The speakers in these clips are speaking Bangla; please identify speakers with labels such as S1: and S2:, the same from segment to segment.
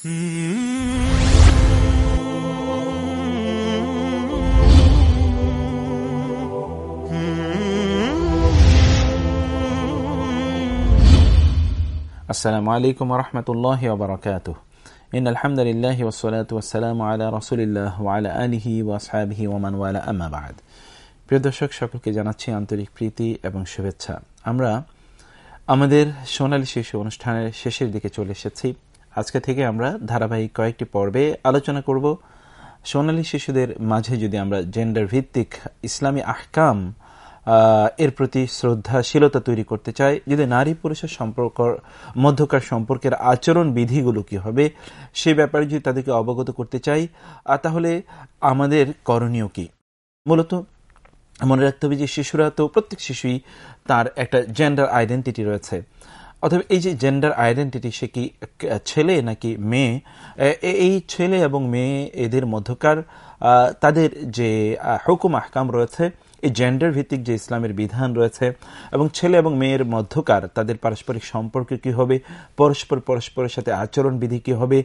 S1: আসসালামু আলাইকুম রহমতুল্লাহ বারকাত ইন আলহামদুলিল্লাহ ওসলাত ওসালাম আলা রসুলিল্লাহ ওয়ালা আলহি ওয়াসাবিহি ওমান ওয়ালা আমাবাদ প্রিয় দর্শক, সকলকে জানাচ্ছি আন্তরিক প্রীতি এবং শুভেচ্ছা। আমরা আমাদের সোনালী শিশু অনুষ্ঠানের শেষের দিকে চলে এসেছি। আজকে থেকে আমরা ধারাবাহিক কয়েকটি পর্বে আলোচনা করব। সোনালী শিশুদের মাঝে যদি আমরা জেন্ডার ভিত্তিক ইসলামী আহকাম এর প্রতি শ্রদ্ধাশীলতা তৈরি করতে চাই, যদি নারী পুরুষের সম্পর্ক, মধ্যকার সম্পর্কের আচরণ বিধিগুলো কি হবে, সে ব্যাপারে যদি তাদেরকে অবগত করতে চাই তাহলে আমাদের করণীয় কি? মূলত মনে রাখতে হবে যে শিশুরা তো প্রত্যেক শিশুই তার একটা জেন্ডার আইডেন্টিটি রয়েছে। অথবা এই যে জেন্ডার আইডেন্টিটি সে কি ছেলে নাকি মেয়ে? এই ছেলে এবং মেয়ে এদের মধ্যকার তাদের যে হুকুম, আহকাম রয়েছে, এই জেন্ডার ভিত্তিক যে ইসলামের বিধান রয়েছে এবং ছেলে এবং মেয়ের মধ্যকার তাদের পারস্পরিক সম্পর্ক কি হবে, পরস্পর পরস্পরের সাথে আচরণ বিধি কি হবে?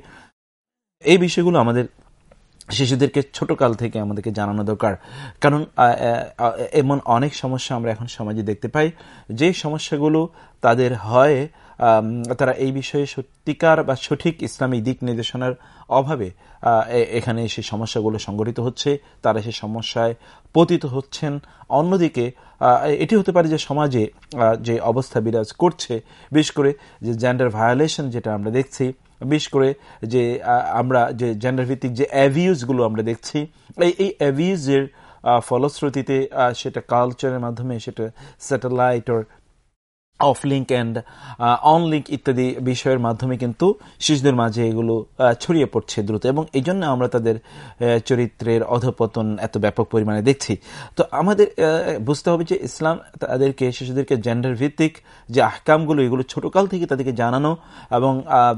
S1: এই বিষয়গুলো আমাদের শিশুদেরকে ছোটকাল থেকে আমাদেরকে জানানো দরকার। কারণ এমন অনেক সমস্যা আমরা এখন সমাজে দেখতে পাই। যে সমস্যাগুলো তাদের হয় তারা এই বিষয়ে সত্যিকার বা সঠিক ইসলামী দিক নির্দেশনার অভাবে এখানে সেই সমস্যাগুলো সংগঠিত হচ্ছে, তারা সেই সমস্যায় পতিত হচ্ছেন। অন্যদিকে এটি হতে পারে যে সমাজে যে অবস্থা বিরাজ করছে, বিশেষ করে যে জেন্ডার ভায়োলেশন যেটা আমরা দেখছি বিশেষ করে যে আমরা যে জেন্ডার ভিত্তিক যে অ্যাভিউজগুলো আমরা দেখছি, এই এই অ্যাভিউজের ফলশ্রুতিতে সেটা কালচারের মাধ্যমে, সেটা satellite or off link and on link ইত্যাদি বিষয়ের মাধ্যমে কিন্তু শিশুদের মাঝে এগুলো ছড়িয়ে পড়ছে দ্রুত এবং এই জন্য আমরা তাদের চরিত্রের অধপতন এত ব্যাপক পরিমাণে দেখছি। তো আমাদের বুঝতে হবে যে ইসলাম তাদেরকে, শিশুদেরকে জেন্ডার ভিত্তিক যে আহকামগুলো, এগুলো ছোটকাল থেকে তাদেরকে জানানো এবং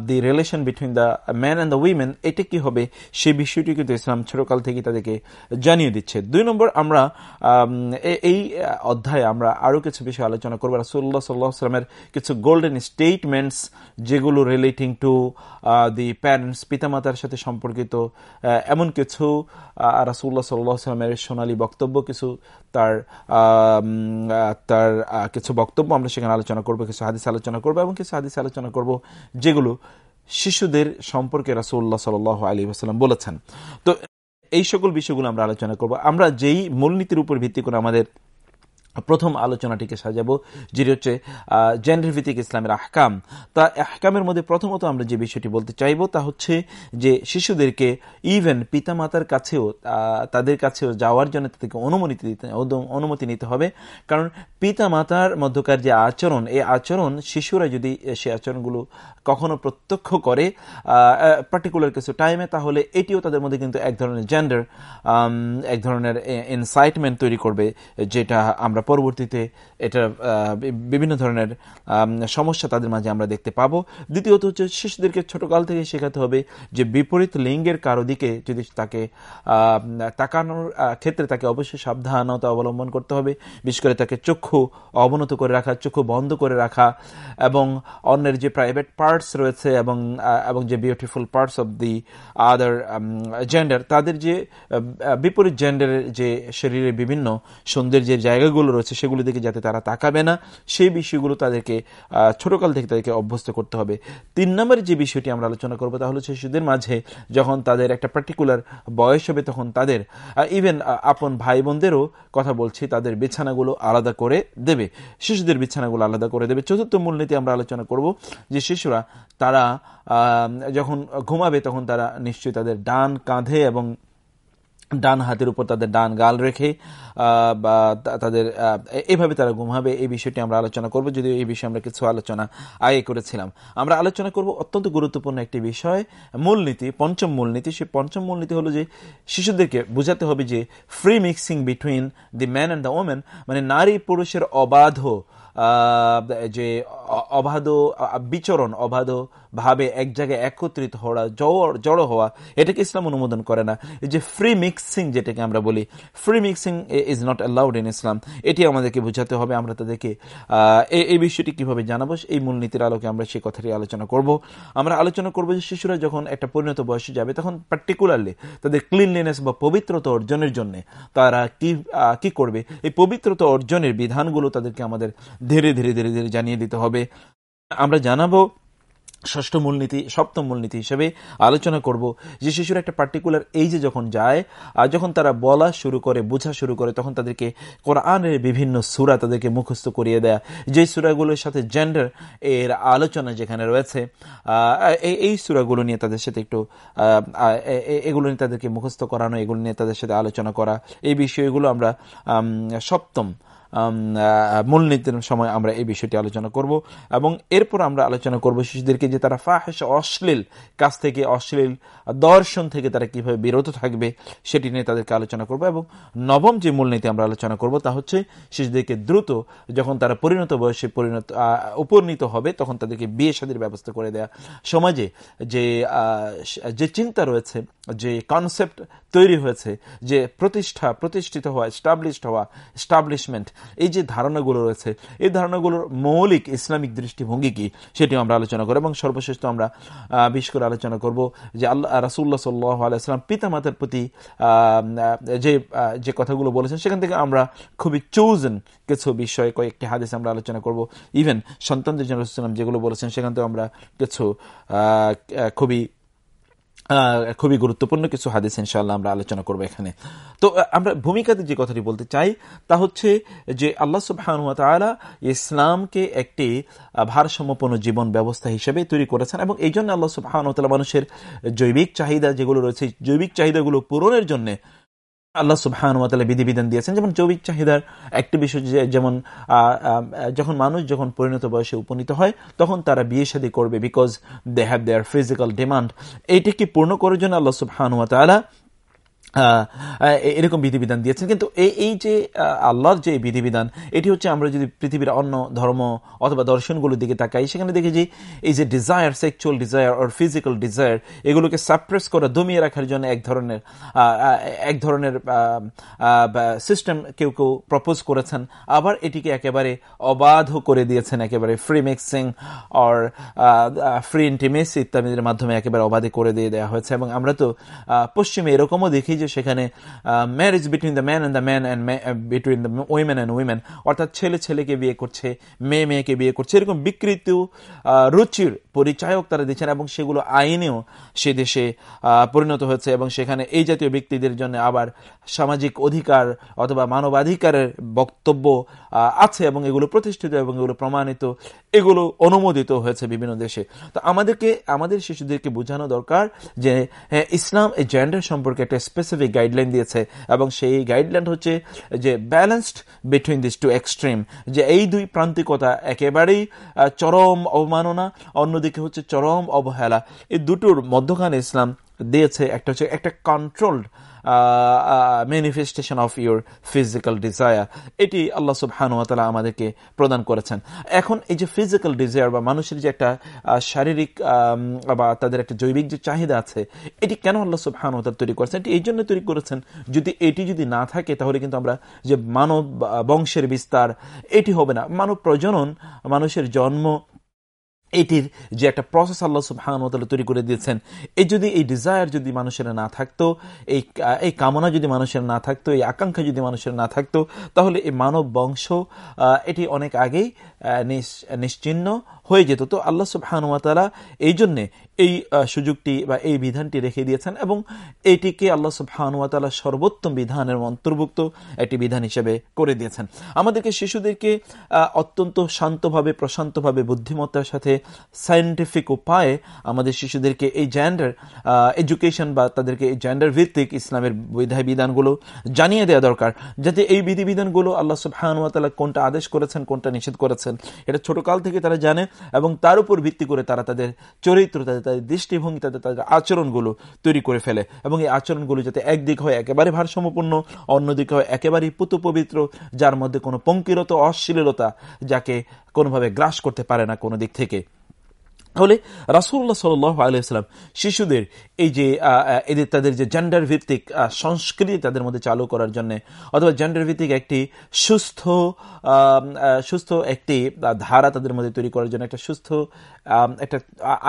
S1: the relation between the man and the women এটা কি হবে সেই বিষয়টি কিন্তু ইসলাম ছোটকাল থেকে তাদেরকে জানিয়ে দিচ্ছে। দুই নম্বর আমরা এই অধ্যায়ে আমরা আরও কিছু বিষয় আলোচনা করব। রাসুল্লাহ সাল্লাহ সাল্লামের কিছু গোল্ডেন স্টেটমেন্টস যেগুলো রিলেটিং টু দি প্যারেন্টস পিতামাতার সাথে সম্পর্কিত এমন কিছু রাসুল্লাহ সাল্লাহ সাল্লামের সোনালী বক্তব্য কিছু, তার তার কিছু বক্তব্য আমরা সেখানে আলোচনা করব, কিছু হাদিস আলোচনা করব এবং কিছু হাদিস আলোচনা করব যেগুলো শিশুদের সম্পর্কে রাসুল্লাহ সাল আলী আসাল্লাম বলেছেন। তো এই সকল বিষয়গুলো আমরা আলোচনা করব। আমরা যেই মূলনীতির উপর ভিত্তি করে আমাদের প্রথম আলোচনাটিকে সাজাবো, যেটি হচ্ছে জেন্ডার ভিত্তিক ইসলামের আহকাম। তা আহকামের মধ্যে প্রথমত আমরা যে বিষয়টি বলতে চাইব তা হচ্ছে যে, শিশুদেরকে ইভেন পিতামাতার কাছেও তাদের কাছেও যাওয়ার জন্য তাদেরকে অনুমতি দিতে অনুমতি নিতে হবে। কারণ পিতামাতার মধ্যকার যে আচরণ, এই আচরণ শিশুরা যদি সে আচরণগুলো কখনো প্রত্যক্ষ করে পার্টিকুলার কিছু টাইমে তাহলে এটিও তাদের মধ্যে কিন্তু এক ধরনের জেন্ডার এক ধরনের ইনসাইটমেন্ট তৈরি করবে, যেটা আমরা পরবর্তীতে এটা বিভিন্ন ধরনের সমস্যা তাদের মাঝে আমরা দেখতে পাব। দ্বিতীয়ত হচ্ছে শিশুদেরকে ছোটকাল থেকে শেখাতে হবে যে বিপরীত লিঙ্গের কারও দিকে যদি তাকে তাকানোর ক্ষেত্রে তাকে অবশ্যই সাবধানতা অবলম্বন করতে হবে। বিশেষ করে তাকে চক্ষু অবনত করে রাখা, চক্ষু বন্ধ করে রাখা এবং অন্যের যে প্রাইভেট পার্টস রয়েছে এবং এবং যে beautiful parts of the other gender তাদের যে বিপরীত জেন্ডারের যে শরীরের বিভিন্ন সৌন্দর্যের জায়গাগুলো রয়েছে সেগুলো দিকে যাতে তারা তাকাবে না, সেই বিষয়গুলো তাদেরকে ছোটকাল থেকে তাদেরকে অভ্যস্ত করতে হবে। তিন নম্বরের যে বিষয়টি আমরা আলোচনা করব তা তাহলে শিশুদের মাঝে যখন তাদের একটা পার্টিকুলার বয়স হবে তখন তাদের ইভেন আপন ভাই বোনদেরও কথা বলছি, তাদের বিছানাগুলো আলাদা করে দেবে। শিশুদের বিছানাগুলো আলাদা করে দেবে। চতুর্থ মূলনীতি আমরা আলোচনা করব যে শিশুরা তারা যখন ঘুমাবে তখন তারা নিশ্চয়ই তাদের ডান কাঁধে এবং ডান হাতের উপর তাদের ডান গাল রেখে বা তাদের এভাবে তারা ঘুমাবে এই বিষয়টি আমরা আলোচনা করব, যদিও এই বিষয়ে আমরা কিছু আলোচনা আগে করেছিলাম। আমরা আলোচনা করব অত্যন্ত গুরুত্বপূর্ণ একটি বিষয়, মূলনীতি, পঞ্চম মূলনীতি। সেই পঞ্চম মূলনীতি হলো যে, শিশুদেরকে বোঝাতে হবে যে free mixing between the man and the women মানে নারী পুরুষের অবাধ যে অবাধ বিচরণ, অবাধ ভাবে এক জায়গায় একত্রিত হওয়া জড়ো হওয়া, এটাকে ইসলাম অনুমোদন করে না। এই যে ফ্রি মিক্সিং যেটাকে আমরা বলি free mixing is not allowed in Islam এটি আমাদেরকে বোঝাতে হবে, আমরা তাদেরকে এই বিষয়টি কীভাবে জানাব, এই মূলনীতির আলোকে আমরা সেই কথাটি আলোচনা করব। আমরা আলোচনা করব যে শিশুরা যখন একটা পরিণত বয়সে যাবে, তখন পার্টিকুলারলি তাদের ক্লিনলিনেস বা পবিত্রতা অর্জনের জন্য তারা কি কি করবে? এই পবিত্রতা অর্জনের বিধানগুলো তাদেরকে আমাদের ধীরে ধীরে ধীরে ধীরে জানিয়ে দিতে হবে। আমরা জানাব ষষ্ঠ মূলনীতি, সপ্তম মূলনীতি হিসেবে আলোচনা করব। যে শিশুর একটা পার্টিকুলার এইজে যখন যায়, আর যখন তারা বলা শুরু করে, বোঝা শুরু করে, তখন তাদেরকে কোরআনের বিভিন্ন সুরা তাদেরকে মুখস্থ করিয়ে দেয়া। যে সুরাগুলোর সাথে জেন্ডার এর আলোচনা যেখানে রয়েছে এই সুরাগুলো নিয়ে তাদের সাথে একটু এগুলো নিয়ে তাদেরকে মুখস্থ করানো, এগুলো নিয়ে তাদের সাথে আলোচনা করা। এই বিষয়গুলো আমরা সপ্তম মূলনীতির সময় আমরা এই বিষয়টি আলোচনা করব এবং এরপর আমরা আলোচনা করব শিশুদেরকে যে তারা ফাহেস অশ্লীল কাছ থেকে, অশ্লীল দর্শন থেকে তারা কীভাবে বিরত থাকবে সেটি নিয়ে তাদেরকে আলোচনা করব এবং নবম যে মূলনীতি আমরা আলোচনা করব তা হচ্ছে শিশুদেরকে দ্রুত যখন তারা পরিণত বয়সে পরিণত উপনীত হবে তখন তাদেরকে বিয়ে শাদির ব্যবস্থা করে দেয়া। সমাজে যে যে চিন্তা রয়েছে, যে কনসেপ্ট তৈরি হয়েছে, যে প্রতিষ্ঠা, প্রতিষ্ঠিত হওয়া স্টাবলিশড হওয়া স্টাবলিশমেন্ট এই যে ধারণাগুলো রয়েছে, এই ধারণাগুলোর মৌলিক ইসলামিক দৃষ্টিভঙ্গি কি সেটিও আমরা আলোচনা করব এবং সর্বশেষ আমরা বিশেষ করে আলোচনা করব যে আল্লাহ রাসুল্লাহ সাল্লাহ আলাইসালাম পিতামাতার প্রতি যে যে কথাগুলো বলেছেন সেখান থেকে আমরা খুবই চৌজেন কিছু বিষয়ে কয়েকটি হাদিস আমরা আলোচনা করব। ইভেন সন্তানদের জন্য যেগুলো বলেছেন সেখান থেকে আমরা কিছু খুবই খুবই গুরুত্বপূর্ণ কিছু হাদিস ইনশাল্লাহ আমরা আলোচনা করব এখানে। তো আমরা ভূমিকাতে যে কথাটি বলতে চাই, তা হচ্ছে যে আল্লাহ সুবাহানুয়ালা ইসলামকে একটি ভারসাম্যপূর্ণ জীবন ব্যবস্থা হিসেবে তৈরি করেছেন এবং এই জন্য আল্লাহ সুবাহানুতালা মানুষের জৈবিক চাহিদা যেগুলো রয়েছে, জৈবিক চাহিদাগুলো পূরণের জন্য আল্লাহ সুবাহানুয়াতালা বিধিবিধান দিয়েছেন। যেমন জৈবিক চাহিদার একটি বিষয় যেমন যখন মানুষ যখন পরিণত বয়সে উপনীত হয়, তখন তারা বিয়ে শাদী করবে because they have their physical demand এইটিকে পূর্ণ করার জন্য আল্লাহ সুবাহানুয়াতালা এরকম বিধিবিধান দিয়েছেন। কিন্তু এই যে আল্লাহর যে বিধিবিধান, এটি হচ্ছে আমরা যদি পৃথিবীর অন্য ধর্ম অথবা দর্শনগুলোর দিকে তাকাই, সেখানে দেখি যে এই যে desire sexual desire or physical desire এগুলোকে সাপ্রেস করে, দমিয়ে রাখার জন্য এক ধরনের এক ধরনের সিস্টেম কেউ কেউ প্রপোজ করেছেন। আবার এটিকে একেবারে অবাধ করে দিয়েছেন, একেবারে free mixing or free intimacy ইত্যাদির মাধ্যমে একেবারে অবাধে করে দিয়ে দেওয়া হয়েছে। এবং আমরা তো পশ্চিমে এরকমও দেখি যে সেখানে marriage between the man and the man and between the women and women অর্থাৎ ছেলে ছেলেকে বিয়ে করছে মেয়ে মেয়েকে বিয়ে করছে এরকম বিকৃত রুচির পরিচায়ক তারা দিচ্ছেন এবং সেগুলো আইনেও সে দেশে পরিণত হয়েছে এবং সেখানে এই জাতীয় ব্যক্তিদের জন্য আবার সামাজিক অধিকার অথবা মানবাধিকারের বক্তব্য আছে এবং এগুলো প্রতিষ্ঠিত এবং এগুলো প্রমাণিত এগুলো অনুমোদিত হয়েছে বিভিন্ন দেশে। তো আমাদেরকে আমাদের শিশুদেরকে বোঝানো দরকার যে হ্যাঁ, ইসলাম এই জেন্ডার সম্পর্কে একটা স্পেসিফিক গাইডলাইন দিয়েছে এবং সেই গাইডলাইন হচ্ছে যে balanced between this two extreme যে এই দুই প্রান্তিকতা একেবারেই চরম অবমাননা, অন্যদিকে হচ্ছে চরম অবহেলা। এই দুটোর মধ্যখানে ইসলাম দিয়েছে একটা হচ্ছে একটা controlled manifestation of your physical desire এটি আল্লাহ সুবহানুয়াতালা আমাদেরকে প্রদান করেছেন। এখন এই যে ফিজিক্যাল ডিজায়ার বা মানুষের যে একটা শারীরিক বা তাদের একটা জৈবিক যে চাহিদা আছে, এটি কেন আল্লাহ সুবহানুয়াতালা তৈরি করেছেন? এটি এই জন্য তৈরি করেছেন, যদি এটি যদি না থাকে, তাহলে কিন্তু আমরা যে মানব বংশের বিস্তার, এটি হবে না। মানব প্রজনন, মানুষের জন্ম এটির যে একটা প্রসেস আল্লাহ সুবাহানুতালা তৈরি করে দিয়েছেন এই যদি এই ডিজায়ার যদি মানুষের না থাকতো, এই এই কামনা যদি মানুষের না থাকতো, এই আকাঙ্ক্ষা যদি মানুষের না থাকতো, তাহলে এই মানব বংশ এটি অনেক আগেই নিশ্চিহ্ন হয়ে যেত। তো আল্লাহ সুবাহানুয়াতালা এই জন্যে এই সুযোগটি বা এই বিধানটি রেখে দিয়েছেন এবং এটিকে আল্লাহ সুবাহানুয়াতালা সর্বোত্তম বিধানের অন্তর্ভুক্ত একটি বিধান হিসেবে করে দিয়েছেন। আমাদেরকে শিশুদেরকে অত্যন্ত শান্তভাবে, প্রশান্তভাবে বুদ্ধিমত্তার সাথে সায়েন্টিফিক উপায়ে আমাদের শিশুদেরকে এই জেন্ডার এডুকেশন বা তাদেরকে এই জেন্ডার ভিত্তিক ইসলামের বিধায় বিধানগুলো জানিয়ে দেওয়া দরকার, যাতে এই বিধিবিধানগুলো আল্লাহ সুবাহানুয়াতালা কোনটা আদেশ করেছেন, কোনটা নিষেধ করেছেন, এটা ছোটকাল থেকে তারা জানে এবং তার উপর ভিত্তি করে তারা তাদের চরিত্র, তাদের তাদের দৃষ্টিভঙ্গি, তাদের তাদের আচরণগুলো তৈরি করে ফেলে। এবং এই আচরণগুলো যাতে একদিক হয় একেবারে ভারসাম্যপূর্ণ, অন্যদিকে হয় একেবারেই পুত পবিত্র যার মধ্যে কোনো পঙ্কিরত অশ্লীলতা যাকে কোনোভাবে গ্রাস করতে পারে না কোনো দিক থেকে। তাহলে রাসুল্লাহ সাল আলাইসালাম শিশুদের এই যে এদের তাদের যে জেন্ডার ভিত্তিক সংস্কৃতি তাদের মধ্যে চালু করার জন্য অথবা জেন্ডার ভিত্তিক একটি সুস্থ সুস্থ একটি ধারা তাদের মধ্যে তৈরি করার জন্য একটা সুস্থ একটা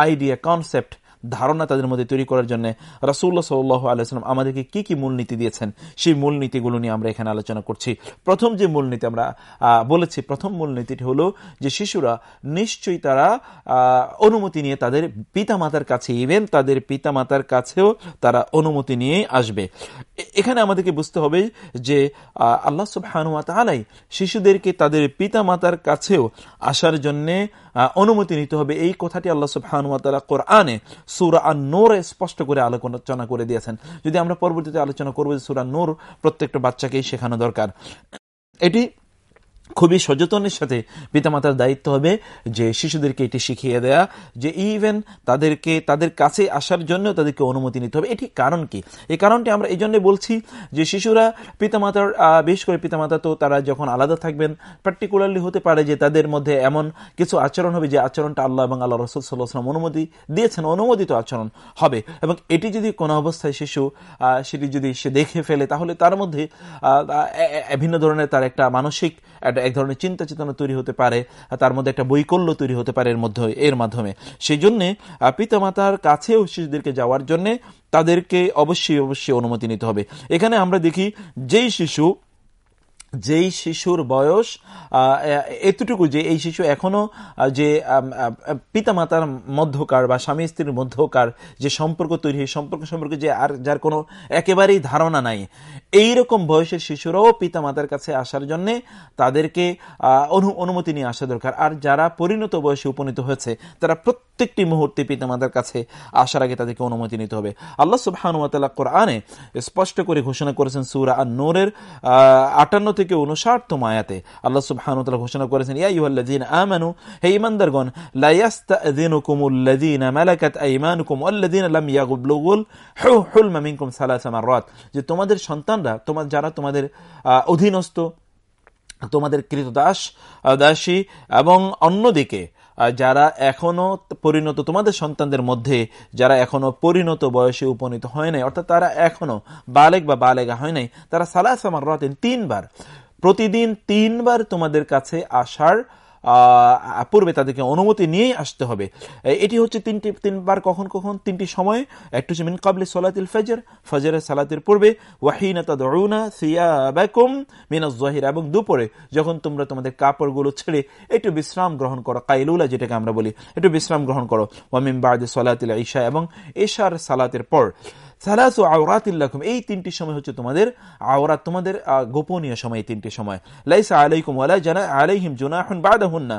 S1: আইডিয়া কনসেপ্ট ধারণা তাদের মধ্যে তৈরি করার জন্য রাসুল্লাহ সাল্লাহ আলাইসালাম আমাদেরকে কি কি মূলনীতি দিয়েছেন, সেই মূলনীতিগুলো নিয়ে আমরা এখানে আলোচনা করছি। প্রথম যে মূলনীতি আমরা বলেছি, প্রথম মূলনীতিটি হলো যে শিশুরা নিশ্চয়ই তারা অনুমতি নিয়ে তাদের পিতামাতার কাছে ইভেন তাদের পিতামাতার কাছেও তারা অনুমতি নিয়ে আসবে। এখানে আমাদেরকে বুঝতে হবে যে আল্লাহ সুবহানুয়া তালাই শিশুদেরকে তাদের পিতামাতার কাছেও আসার জন্যে অনুমতি নিতে হবে। এই কথাটি আল্লাহ সুবহানুয়া তালা কোরআনে সুরা আর নোরে স্পষ্ট করে আলোচনা করে দিয়েছেন। যদি আমরা পরবর্তীতে আলোচনা করব সুরা নোর প্রত্যেকটা বাচ্চাকেই শেখানো দরকার। এটি খুবই সচেতনের সাথে পিতামাতার দায়িত্ব হবে যে শিশুদেরকে এটি শিখিয়ে দেয়া, যে ইভেন তাদেরকে, তাদের কাছে আসার জন্য তাদেরকে অনুমতি নিতে হবে। এটি কারণ কি? এই কারণটি আমরা এই জন্য বলছি যে শিশুরা পিতামাতার বিশেষ করে পিতামাতা তো তারা যখন আলাদা থাকবেন পার্টিকুলারলি হতে পারে যে তাদের মধ্যে এমন কিছু আচরণ হবে যে আচরণটা আল্লাহ এবং আল্লাহ রসুল সাল্লাহাম অনুমতি দিয়েছেন, অনুমোদিত আচরণ হবে। এবং এটি যদি কোনো অবস্থায় শিশু সেটি যদি সে দেখে ফেলে, তাহলে তার মধ্যে ভিন্ন ধরনের তার একটা মানসিক এক ধরনের চিন্তা চেতনা তৈরি হতে পারে তার মধ্যে একটা বৈকল্য তৈরি হতে পারে এর মধ্যে, এর মাধ্যমে। সেই জন্যে পিতামাতার কাছেও শিশুদেরকে যাওয়ার জন্যে তাদেরকে অবশ্যই অবশ্যই অনুমতি নিতে হবে। এখানে আমরা দেখি, যেই শিশু যেই শিশুর বয়স এতটুকু যে এই শিশু এখনও যে পিতামাতার মধ্যকার বা স্বামী স্ত্রীর মধ্যকার যে সম্পর্ক তৈরি হয় সম্পর্ক সম্পর্কে যে আর, যার কোনো একেবারেই ধারণা নাই এই রকম বয়সের শিশুরাও পিতামাতার কাছে আসার জন্যে তাদেরকে অনুমতি নিয়ে আসা দরকার। আর যারা পরিণত বয়সে উপনীত হয়েছে, তারা প্রত্যেকটি মুহূর্তে পিতামাতার কাছে আসার আগে তাদেরকে অনুমতি নিতে হবে। আল্লাহ সুবাহানুয়াতাল্লাহ কোরআনে স্পষ্ট করে ঘোষণা করেছেন সুরা আর নোরের আটান্ন থেকে উনষাটতম আয়াতে আল্লাহ সুবহান ঘোষণা করেছেন, ইয়া ইউহাল্লাযীনা আমানু, হে মাররাত। যে তোমাদের সন্তানরা তোমার যারা তোমাদের অধীনস্থ, তোমাদের কৃতদাস দাসী এবং অন্যদিকে যারা এখনও পরিণত, তোমাদের সন্তানদের মধ্যে যারা এখনও পরিণত বয়সে উপনীত হয় নাই, অর্থাৎ তারা এখনও বালেক বা বালেগা হয় নাই, তারা সালাহ সামার রাতেন তিনবার। প্রতিদিন তিনবার তোমাদের কাছে আসার পূর্বে তাদেরকে অনুমতি নিয়েই আসতে হবে। এটি হচ্ছে তিনটি, তিনবার কখন কখন? তিনটি সময়। একটু হচ্ছে মিন কাবলি সলাতিল ফজর, ফজরের সালাতের পূর্বে ওয়াহিনাতা দরুনা সিয়াবাকুম মিনাজ জহির, এবং দুপুরে যখন তোমরা তোমাদের কাপড়গুলো ছেড়ে একটু বিশ্রাম গ্রহণ করো, কাইলুলা যেটাকে আমরা বলি, একটু বিশ্রাম গ্রহণ করো। ওয়ামিম বাদ সলাতিল ঈশা, এবং এশার সালাতের পর। সালাসু আওরাতিল্লাকুম এই তিনটি সময় হচ্ছে তোমাদের আওরাত, তোমাদের গোপনীয় সময় এই তিনটি সময়। লাইসা আলাইকুম ওয়ালা জানা, আলাইহিম জুনাহুন বাদাহুন্না।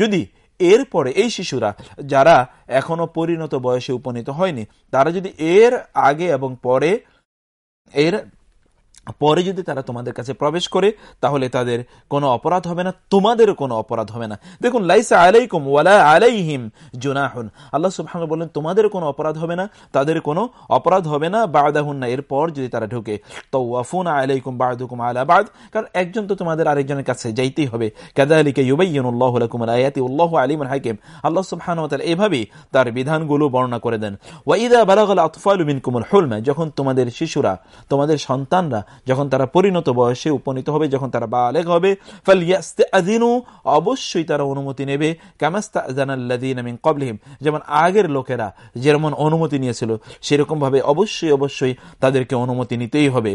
S1: যদি এরপরে এই শিশুরা, যারা এখনও পরিণত বয়সে উপনীত হয়নি, তারা যদি এর আগে এবং পরে, এর পরে যদি তারা তোমাদের কাছে প্রবেশ করে, তাহলে তাদের কোনো অপরাধ হবে না, তোমাদেরও কোনো অপরাধ হবে না। দেখুন, লাইসা আলাইকুম ওয়ালা আলাইহিম জুনাহুন। আল্লাহ সুবহান বললেন তোমাদের কোনো অপরাধ হবে না, তাদের কোনো অপরাধ হবে না, বাদাহুন না। এরপর যদি তারা ঢুকে ওয়াফুন আলাইকুম বাদুকুম আলা বাদ, কারণ একজন তো তোমাদের আরেকজনের কাছে যাইতেই হবে। কাদালিকে ইউবাইয়ুল্লাহ লাকুম আয়াতি উল্লাহ আলিম হাকিম। আল্লাহ সুবহান এভাবেই তার বিধানগুলো বর্ণনা করে দেন। ওয়াইদা বালাগাল আতফালু মিনকুমুল হুলমা, যখন তোমাদের শিশুরা, তোমাদের সন্তানরা যখন তারা পরিণত বয়সে উপনীত হবে, যখন তারা বালেগ হবে ফালিয়াস্তাদিনু অবশ্যই তারা অনুমতি নেবে। কামাস্তাজানাল্লাদিন কবলিহিম যেমন আগের লোকেরা যেরকম অনুমতি নিয়েছিল সেরকম ভাবে অবশ্যই অবশ্যই তাদেরকে অনুমতি নিতেই হবে।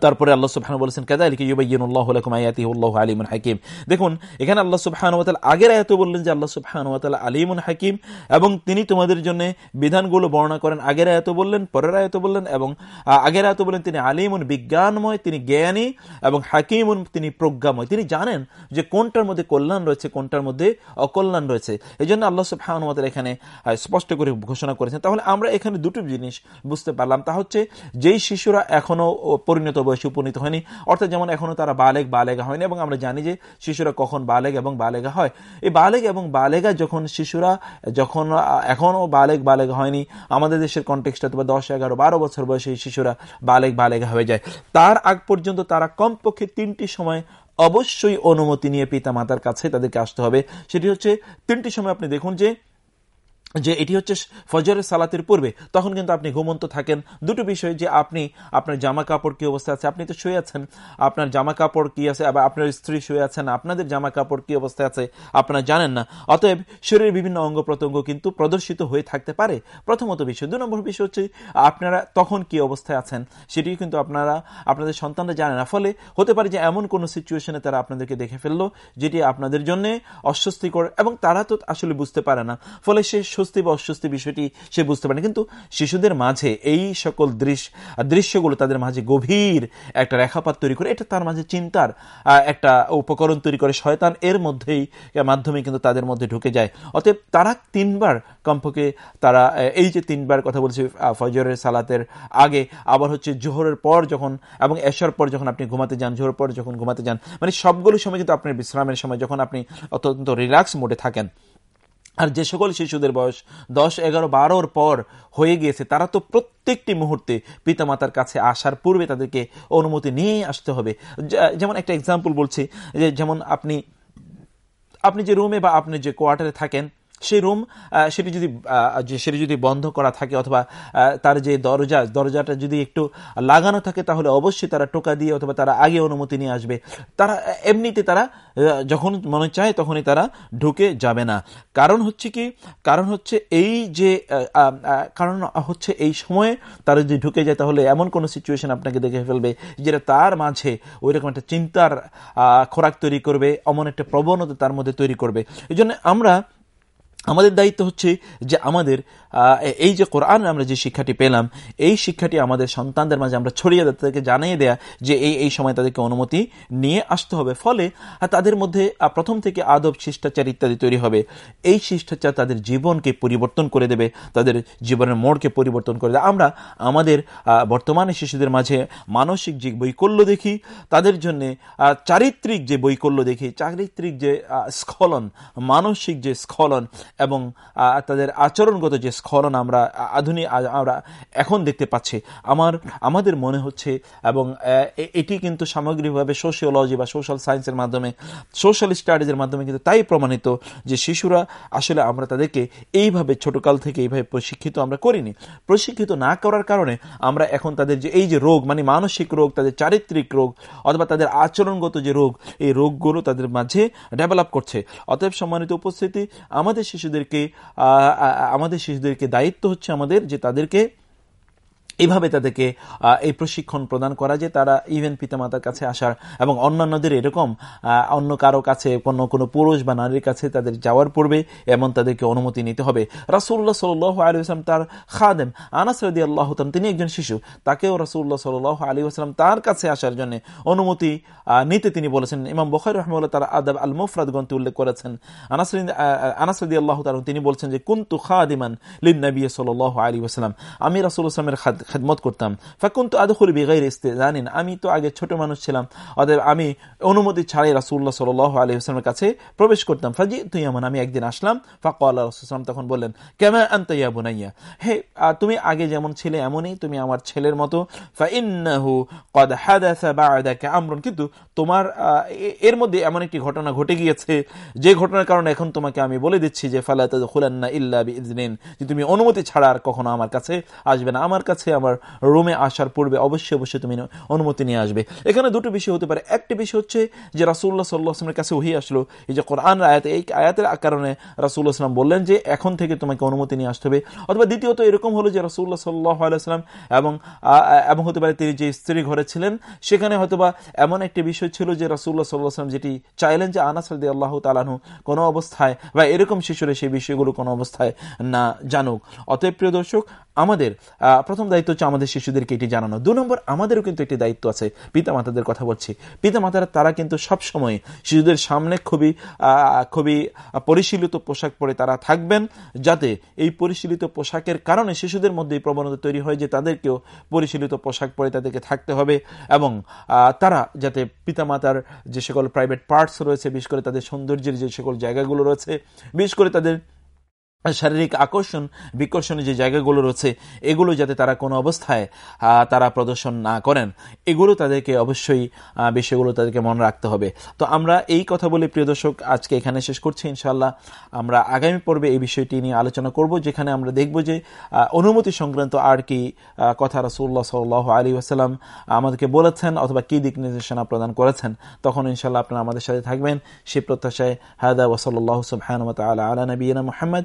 S1: তারপরে আল্লাহ সুবহান বলেছেন কাদালিকে ইউবাইয়িনুল্লাহু লাকুম আয়াতিহুল্লাহু আলিমুন হাকিম। দেখুন, এখানে আল্লাহ তাআলা আগের আয়াতে বললেন যে আল্লাহ সুবহানাহু ওয়া তাআলা আলিমুন হাকিম এবং তিনি তোমাদের জন্য বিধানগুলো বর্ণনা করেন। আগের আয়াতে বললেন, পরের আয়াতে বললেন এবং আগের আয়াতে বললেন, তিনি আলিমুন বিজ্ঞানময়, তিনি জ্ঞানী এবং হাকিমুন, তিনি প্রজ্ঞাময়। তিনি জানেন যে কোনটার মধ্যে কল্যাণ রয়েছে, কোনটার মধ্যে অকল্যাণ রয়েছে। এই জন্য আল্লাহ তাআলা এখানে স্পষ্ট করে ঘোষণা করেছেন। তাহলে আমরা এখানে দুটো জিনিস বুঝতে পারলাম। তা হচ্ছে, যেই শিশুরা এখনও পরিণত বয়সে উপনীত হয়নি। অর্থাৎ যেমন এখনও তারা বালেগ, বালেগা হয়নি এবং আমরা জানি যে শিশুরা কখন বালেগ এবং বালেগা হয়। এই বালেগ এবং বালেগা যখন শিশুরা যখন এখনও বালেগ, বালেগা হয়নি, আমাদের দেশের কন্টেক্সটা অথবা দশ, এগারো, বারো বছর বয়সে শিশুরা বালেগ, বালেগা হয়ে যায়। তার আগ পর্যন্ত তারা কমপক্ষে তিনটি সময় অবশ্যই অনুমতি নিয়ে পিতা মাতার কাছে তাদেরকে আসতে হবে। সেটি হচ্ছে তিনটি সময় আপনি দেখুন যে যে এটি হচ্ছে ফজরের সালাতের পূর্বে, তখন কিন্তু আপনি ঘুমন্ত থাকেন। দুটো বিষয় যে আপনি, আপনার জামা কাপড় কি অবস্থা আছে? আপনি তো শুয়ে আছেন। আপনার জামা কাপড় কি আছে? আবার আপনার স্ত্রী শুয়ে আছেন। আপনাদের জামা কাপড় কি অবস্থায় আছে? আপনারা জানেন না। অতএব শরীরের বিভিন্ন অঙ্গ প্রত্যঙ্গ কিন্তু প্রদর্শিত হয়ে থাকতে পারে। প্রথমত বিষয়। দু নম্বর বিষয় হচ্ছে, আপনারা তখন কি অবস্থায় আছেন? সেটি কিন্তু আপনারা, আপনাদের সন্তানরা জানে না। ফলে হতে পারে যে এমন কোনো সিচুয়েশনে তারা আপনাদেরকে দেখে ফেলল, যেটি আপনাদের জন্য অস্বস্তিকর এবং তারা তো আসলে বুঝতে পারে না। ফলে সে স্বস্তি বা অস্বস্তি বিষয়টি সে বুঝতে পারে কিন্তু শিশুদের মাঝে এই সকল দৃশ্য দৃশ্যগুলো তাদের মাঝে গভীর একটা রেখাপাত তৈরি করে, এটা তার মাঝে চিন্তার একটা উপকরণ তৈরি করে। শয়তান এর মধ্যেই মাধ্যমে কিন্তু তাদের মধ্যে ঢুকে যায়। অতএব তারা তিনবার কমপক্ষে তারা এই যে তিনবার কথা বলছি ফজরের সালাতের আগে, আবার হচ্ছে জোহরের পর যখন, এবং এশার পর যখন আপনি ঘুমাতে যান, জোহরের পর যখন ঘুমাতে যান মানে সবগুলো সময় কিন্তু আপনার বিশ্রামের সময়, যখন আপনি অত্যন্ত রিল্যাক্স মোডে থাকেন। আর যে সকল শিশুদের বয়স দশ, এগারো, বারোর পর হয়ে গিয়েছে, তারা তো প্রত্যেকটি মুহূর্তে পিতামাতার কাছে আসার পূর্বে তাদেরকে অনুমতি নিয়ে আসতে হবে। যেমন একটা এক্সাম্পল বলছি, যে যেমন আপনি আপনি যে রুমে বা আপনি যে কোয়ার্টারে থাকেন সেই রুম সেটি যদি সেটি যদি বন্ধ করা থাকে অথবা তার যে দরজা, দরজাটা যদি একটু লাগানো থাকে তাহলে অবশ্যই তারা টোকা দিয়ে অথবা তারা আগে অনুমতি নিয়ে আসবে। তারা, এমনিতে তারা যখন মনে চায় তখনই তারা ঢুকে যাবে না। কারণ হচ্ছে কি, কারণ হচ্ছে এই যে কারণ হচ্ছে এই সময়ে তারা যদি ঢুকে যায় তাহলে এমন কোনো সিচুয়েশন আপনাকে দেখে ফেলবে যেটা তার মাঝে ওই রকম একটা চিন্তার খোরাক তৈরি করবে, অমন একটা প্রবণতা তার মধ্যে তৈরি করবে। এই আমরা আমাদের দায়িত্ব হচ্ছে যে আমাদের এই যে কোরআন আমরা যে শিক্ষাটি পেলাম, এই শিক্ষাটি আমাদের সন্তানদের মাঝে আমরা ছড়িয়ে তাদেরকে জানিয়ে দেয়া যে এই এই সময় তাদেরকে অনুমতি নিয়ে আসতে হবে। ফলে তাদের মধ্যে প্রথম থেকে আদব, শিষ্টাচার ইত্যাদি তৈরি হবে। এই শিষ্টাচার তাদের জীবনকে পরিবর্তন করে দেবে, তাদের জীবনের মোড়কে পরিবর্তন করে দেবে। আমরা আমাদের বর্তমানে শিশুদের মাঝে মানসিক যে বৈকল্য দেখি, তাদের জন্যে চারিত্রিক যে বৈকল্য দেখি, চারিত্রিক যে স্খলন, মানসিক যে স্খলন এবং তাদের আচরণগত যে স্খলন আমরা আধুনিক আমরা এখন দেখতে পাচ্ছি, আমার, আমাদের মনে হচ্ছে এবং এটি কিন্তু সামগ্রিকভাবে সোশিওলজি বা সোশ্যাল সায়েন্সের মাধ্যমে সোশ্যাল স্টাডিজের মাধ্যমে কিন্তু তাই প্রমাণিত যে শিশুরা আসলে আমরা তাদেরকে এইভাবে ছোটকাল থেকে এইভাবে প্রশিক্ষিত আমরা করিনি। প্রশিক্ষিত না করার কারণে আমরা এখন তাদের যে, এই যে রোগ মানে মানসিক রোগ, তাদের চারিত্রিক রোগ, অথবা তাদের আচরণগত যে রোগ, এই রোগগুলো তাদের মাঝে ডেভেলপ করছে। অতএব সম্মানিত উপস্থিতি, আমাদের শিশুদেরকে আমাদের শিশুদেরকে দায়িত্ব হচ্ছে আমাদের যে তাদেরকে এইভাবে তাদেরকে এই প্রশিক্ষণ প্রদান করা যে তারা ইভেন পিতামাতার কাছে আসার এবং অন্যান্যদের এরকম অন্য কারও কাছে কোনো কোনো পুরুষ বা নারীর কাছে তাদের যাওয়ার পূর্বে এমন তাদেরকে অনুমতি নিতে হবে। রাসুল্লাহ সাল আলী আসলাম তার খাদেম আনাস রদি আল্লাহ তিনি একজন শিশু। তাকেও রাসুল্লাহ সাল আলী আসলাম তার কাছে আসার জন্য অনুমতি নিতে তিনি বলেছেন। ইমাম বখার রহমুল্লাহ তার আদাব আল মুফরাদ গ্রন্থে উল্লেখ করেছেন। আনাস আনাস রদি আল্লাহ তিনি বলছেন যে, কুন্তু খাদিমান লিন নবী সাল আলী আসলাম আমি রাসুল আসলামের খাদ খেদমত করতাম। ফাকুন তো আদখুল বেগাইর ইস্তে জানিন আমি তো আগে ছোট মানুষ ছিলাম। অতএব আমি অনুমতি ছাড়াই রাসুল্লাহ সাল আলী আসলামের কাছে প্রবেশ করতাম। ফাজি তুই এমন আমি একদিন আসলাম। ফাঁকা আল্লাহ রসুলাম তখন বললেন কেমন আন্তইয়া বুনাইয়া? হে তুমি আগে যেমন ছিলে এমনই তুমি আমার ছেলের মতো। আমরন। কিন্তু তোমার এর মধ্যে এমন একটি ঘটনা ঘটে গিয়েছে। যে ঘটনার কারণে এখন তোমাকে আমি বলে দিচ্ছি যে ফালাত খুলান্না ইল্লা যে তুমি অনুমতি ছাড়া আর কখনো আমার কাছে আসবে না। আমার কাছে আমার রুমে আসার পূর্বে অবশ্যই অবশ্যই তুমি অনুমতি নিয়ে আসবে। এখানে দুটো বিষয় হতে পারে। একটি বিষয় হচ্ছে যে রাসুল্লাহ সাল্লাহ আসলামের কাছে ওহি আসলো এই যে কোরআন আয়াত, এই আয়াতের কারণে রাসুল্লাহ আসলাম বললেন যে এখন থেকে তোমাকে অনুমতি নিয়ে আসতে হবে। অথবা দ্বিতীয়ত এরকম হলো যে রাসুল্লাহ সাল্লাহ আলাইসলাম এবং এবং হতে পারে তিনি যে স্ত্রী ঘরে ছিলেন, সেখানে হয়তোবা এমন একটি বিষয় ছিল যে রাসুল্লাহ সাল্লাহ আসলাম যেটি চাইলেন যে আনাস আলদি আল্লাহ তালানহু কোনো অবস্থায় বা এরকম শিশুরে সেই বিষয়গুলো কোনো অবস্থায় না জানুক। অতএব প্রিয় দর্শক আমাদের প্রথম দায়িত্ব হচ্ছে আমাদের শিশুদেরকে এটি জানানো। দু নম্বর, আমাদেরও কিন্তু একটি দায়িত্ব আছে। পিতা মাতাদের কথা বলছি। পিতা মাতারা তারা কিন্তু সব সময় শিশুদের সামনে খুবই খুবই পরিশীলিত পোশাক পরে তারা থাকবেন, যাতে এই পরিশীলিত পোশাকের কারণে শিশুদের মধ্যে এই প্রবণতা তৈরি হয় যে তাদেরকেও পরিশীলিত পোশাক পরে তাদেরকে থাকতে হবে এবং তারা যাতে পিতামাতার যে সকল প্রাইভেট পার্টস রয়েছে, বিশেষ করে তাদের সৌন্দর্যের যে সকল জায়গাগুলো রয়েছে, বিশেষ করে তাদের শারীরিক আকর্ষণ, বিকর্ষণের যে জায়গাগুলো রয়েছে, এগুলো যাতে তারা কোনো অবস্থায় তারা প্রদর্শন না করেন, এগুলো তাদেরকে অবশ্যই বিষয়গুলো তাদেরকে মনে রাখতে হবে। তো আমরা এই কথা বলে, প্রিয় দর্শক, আজকে এখানে শেষ করছি ইনশাল্লাহ আমরা আগামী পর্বে এই বিষয়টি নিয়ে আলোচনা করব, যেখানে আমরা দেখব যে অনুমতি সংক্রান্ত আর কি কথা রাসুল্লাহ সাল আলী আসালাম আমাদেরকে বলেছেন অথবা কি দিক নির্দেশনা প্রদান করেছেন, তখন ইনশাল্লাহ আপনারা আমাদের সাথে থাকবেন। সে প্রত্যাশায় হায়দা ওসল্লাহ সুবহানুমত আলা আলা নবীনা মোহাম্মদ